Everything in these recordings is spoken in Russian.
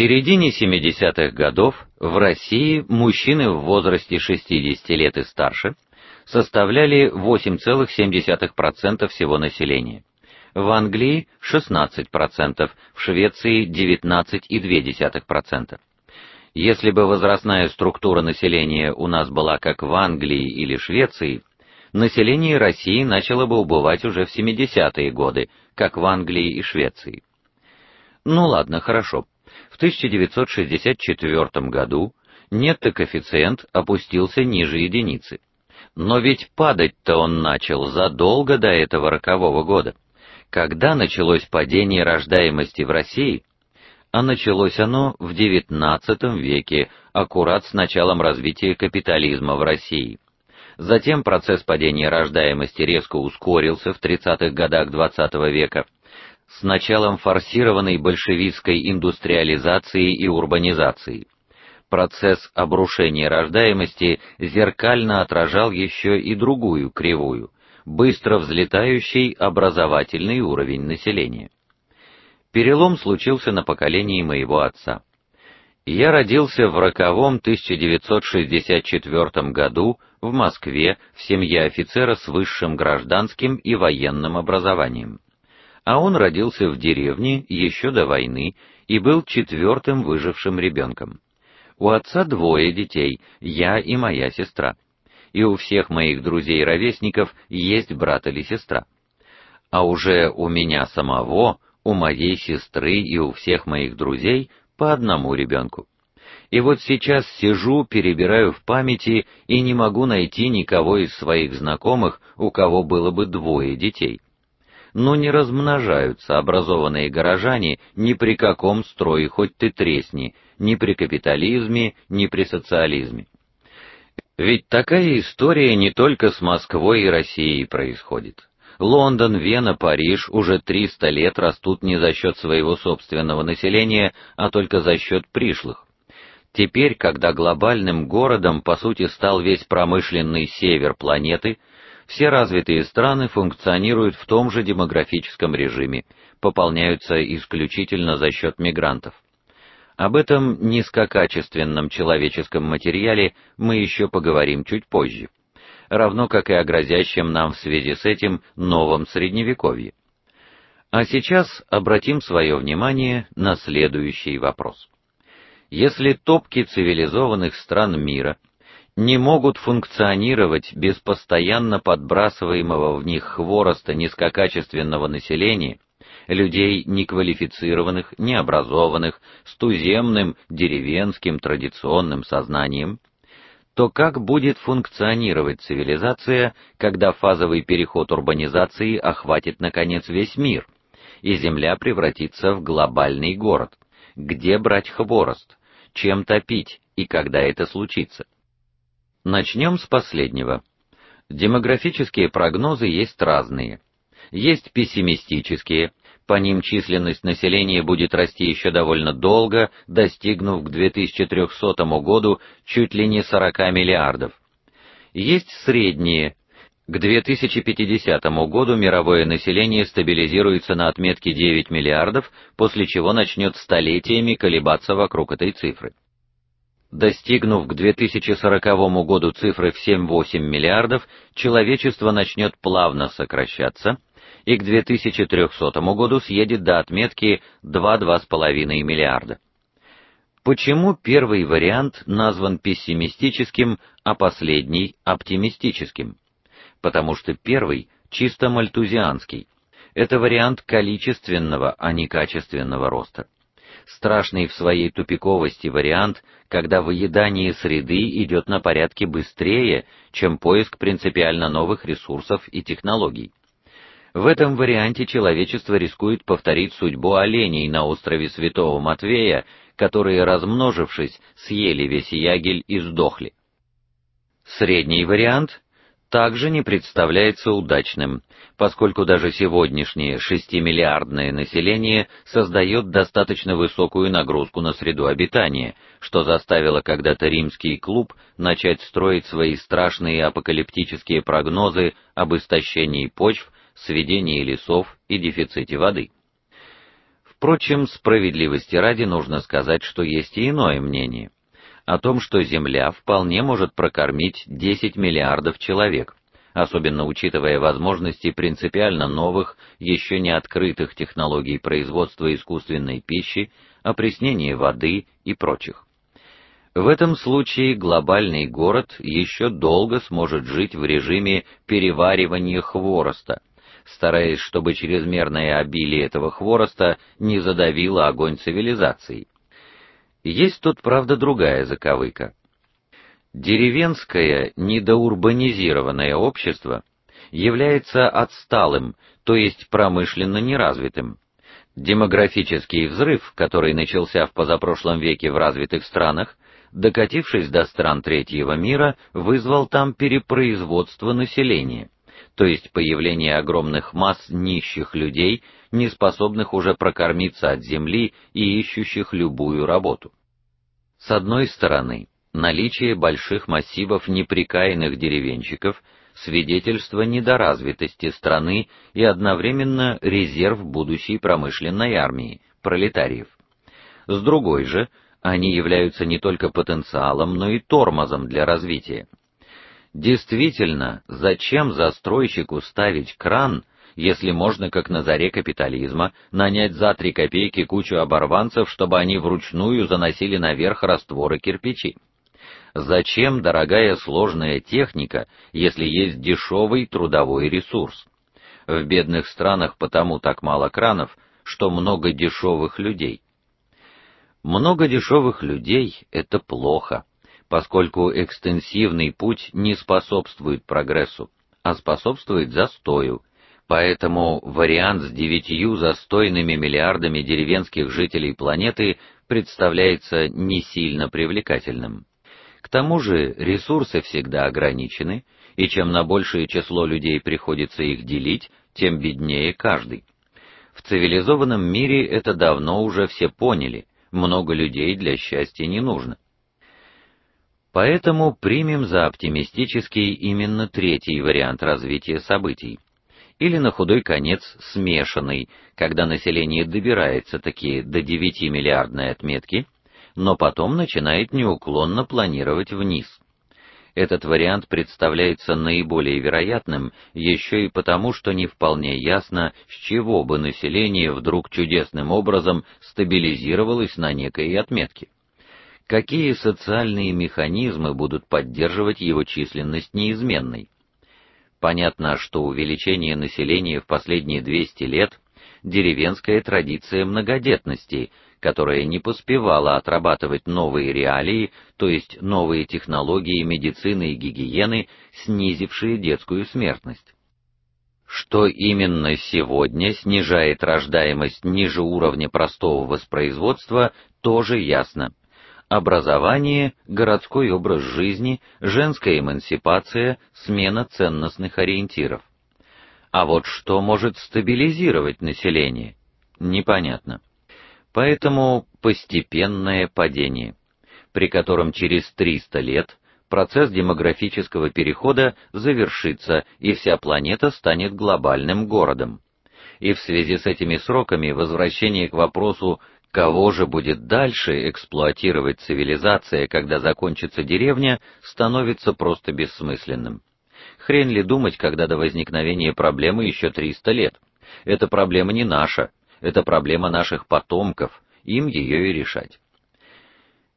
середине 70-х годов в России мужчины в возрасте 60 лет и старше составляли 8,7% всего населения. В Англии 16%, в Швеции 19,2%. Если бы возрастная структура населения у нас была как в Англии или Швеции, население России начало бы убывать уже в 70-е годы, как в Англии и Швеции. Ну ладно, хорошо. В 1964 году нетто-коэффициент опустился ниже единицы. Но ведь падать-то он начал задолго до этого рокового года. Когда началось падение рождаемости в России? А началось оно в XIX веке, аккурат с началом развития капитализма в России. Затем процесс падения рождаемости резко ускорился в 30-х годах XX века с началом форсированной большевистской индустриализации и урбанизации. Процесс обрушения рождаемости зеркально отражал еще и другую кривую быстро взлетающий образовательный уровень населения. Перелом случился на поколении моего отца. Я родился в роковом 1964 году в Москве в семье офицера с высшим гражданским и военным образованием. А он родился в деревне еще до войны и был четвертым выжившим ребенком. У отца двое детей, я и моя сестра и у всех моих друзей-ровесников есть брат или сестра. А уже у меня самого, у моей сестры и у всех моих друзей по одному ребенку. И вот сейчас сижу, перебираю в памяти и не могу найти никого из своих знакомых, у кого было бы двое детей. Но не размножаются образованные горожане ни при каком строе хоть ты тресни, ни при капитализме, ни при социализме. Ведь такая история не только с Москвой и Россией происходит. Лондон, Вена, Париж уже 300 лет растут не за счет своего собственного населения, а только за счет пришлых. Теперь, когда глобальным городом по сути стал весь промышленный север планеты, все развитые страны функционируют в том же демографическом режиме, пополняются исключительно за счет мигрантов. Об этом низкокачественном человеческом материале мы еще поговорим чуть позже, равно как и о грозящем нам в связи с этим новом средневековье. А сейчас обратим свое внимание на следующий вопрос. Если топки цивилизованных стран мира не могут функционировать без постоянно подбрасываемого в них хвороста низкокачественного населения, людей неквалифицированных, необразованных, с туземным, деревенским традиционным сознанием, то как будет функционировать цивилизация, когда фазовый переход урбанизации охватит наконец весь мир, и земля превратится в глобальный город? Где брать хворост? Чем топить и когда это случится? Начнем с последнего. Демографические прогнозы есть разные. Есть пессимистические, по ним численность населения будет расти еще довольно долго, достигнув к 2300 году чуть ли не 40 миллиардов. Есть средние. К 2050 году мировое население стабилизируется на отметке 9 миллиардов, после чего начнет столетиями колебаться вокруг этой цифры. Достигнув к 2040 году цифры в 7-8 миллиардов, человечество начнет плавно сокращаться и к 2300 году съедет до отметки 2-2,5 миллиарда. Почему первый вариант назван пессимистическим, а последний оптимистическим? Потому что первый чисто мальтузианский. Это вариант количественного, а не качественного роста. Страшный в своей тупиковости вариант, когда выедание среды идет на порядке быстрее, чем поиск принципиально новых ресурсов и технологий. В этом варианте человечество рискует повторить судьбу оленей на острове Святого Матвея, которые, размножившись, съели весь ягель и сдохли. Средний вариант также не представляется удачным, поскольку даже сегодняшнее шестимиллиардное население создает достаточно высокую нагрузку на среду обитания, что заставило когда-то римский клуб начать строить свои страшные апокалиптические прогнозы об истощении почв сведении лесов и дефиците воды. Впрочем, справедливости ради нужно сказать, что есть и иное мнение о том, что Земля вполне может прокормить 10 миллиардов человек, особенно учитывая возможности принципиально новых, еще не открытых технологий производства искусственной пищи, опреснения воды и прочих. В этом случае глобальный город еще долго сможет жить в режиме переваривания хвороста, стараясь, чтобы чрезмерное обилие этого хвороста не задавило огонь цивилизации. Есть тут, правда, другая заковыка. Деревенское недоурбанизированное общество является отсталым, то есть промышленно неразвитым. Демографический взрыв, который начался в позапрошлом веке в развитых странах, докатившись до стран третьего мира, вызвал там перепроизводство населения, то есть появление огромных масс нищих людей, не способных уже прокормиться от земли и ищущих любую работу. С одной стороны, наличие больших массивов неприкаянных деревенщиков свидетельство недоразвитости страны и одновременно резерв будущей промышленной армии пролетариев. С другой же, они являются не только потенциалом, но и тормозом для развития. Действительно, зачем застройщику ставить кран, если можно, как на заре капитализма, нанять за три копейки кучу оборванцев, чтобы они вручную заносили наверх растворы кирпичи? Зачем дорогая сложная техника, если есть дешевый трудовой ресурс? В бедных странах потому так мало кранов, что много дешевых людей. Много дешевых людей это плохо, поскольку экстенсивный путь не способствует прогрессу, а способствует застою Поэтому вариант с девятью застойными миллиардами деревенских жителей планеты представляется не сильно привлекательным. К тому же, ресурсы всегда ограничены, и чем на большее число людей приходится их делить, тем беднее каждый. В цивилизованном мире это давно уже все поняли. Много людей для счастья не нужно. Поэтому примем за оптимистический именно третий вариант развития событий или на худой конец смешанный, когда население добирается такие до 9 миллиардной отметки, но потом начинает неуклонно планировать вниз. Этот вариант представляется наиболее вероятным еще и потому, что не вполне ясно, с чего бы население вдруг чудесным образом стабилизировалось на некой отметке. Какие социальные механизмы будут поддерживать его численность неизменной? Понятно, что увеличение населения в последние 200 лет деревенская традиция многодетности, которая не поспевала отрабатывать новые реалии, то есть новые технологии медицины и гигиены, снизившие детскую смертность. Что именно сегодня снижает рождаемость ниже уровня простого воспроизводства, тоже ясно образование, городской образ жизни, женская эмансипация, смена ценностных ориентиров. А вот что может стабилизировать население? Непонятно. Поэтому постепенное падение, при котором через 300 лет процесс демографического перехода завершится, и вся планета станет глобальным городом. И в связи с этими сроками возвращение к вопросу Кого же будет дальше эксплуатировать цивилизация, когда закончится деревня, становится просто бессмысленным. Хрен ли думать, когда до возникновения проблемы еще 300 лет. Эта проблема не наша, это проблема наших потомков, им ее и решать.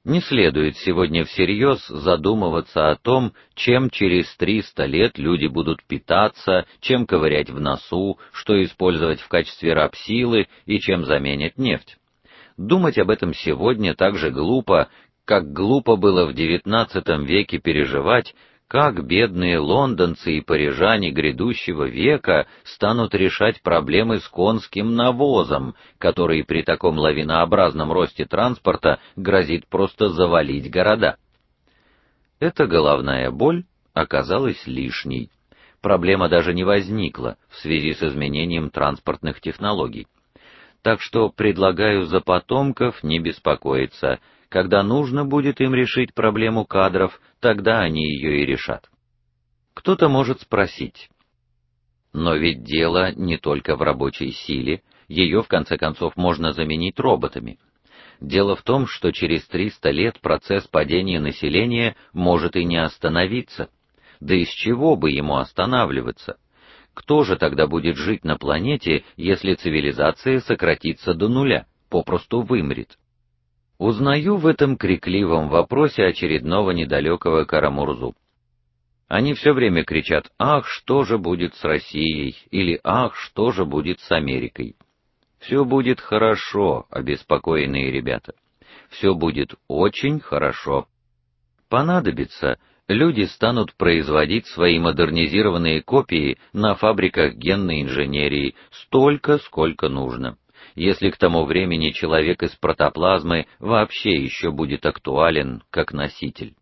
Не следует сегодня всерьез задумываться о том, чем через 300 лет люди будут питаться, чем ковырять в носу, что использовать в качестве рабсилы и чем заменять нефть. Думать об этом сегодня так же глупо, как глупо было в XIX веке переживать, как бедные лондонцы и парижане грядущего века станут решать проблемы с конским навозом, который при таком лавинообразном росте транспорта грозит просто завалить города. Эта головная боль оказалась лишней. Проблема даже не возникла в связи с изменением транспортных технологий. Так что предлагаю за потомков не беспокоиться. Когда нужно будет им решить проблему кадров, тогда они ее и решат. Кто-то может спросить: "Но ведь дело не только в рабочей силе, Ее в конце концов можно заменить роботами. Дело в том, что через 300 лет процесс падения населения может и не остановиться. Да из чего бы ему останавливаться? Кто же тогда будет жить на планете, если цивилизация сократится до нуля, попросту вымрет? Узнаю в этом крикливом вопросе очередного недалекого Карамурзу. Они все время кричат: "Ах, что же будет с Россией?" или "Ах, что же будет с Америкой?" Все будет хорошо, обеспокоенные ребята. Все будет очень хорошо. Понадобится, люди станут производить свои модернизированные копии на фабриках генной инженерии столько, сколько нужно. Если к тому времени человек из протоплазмы вообще еще будет актуален как носитель.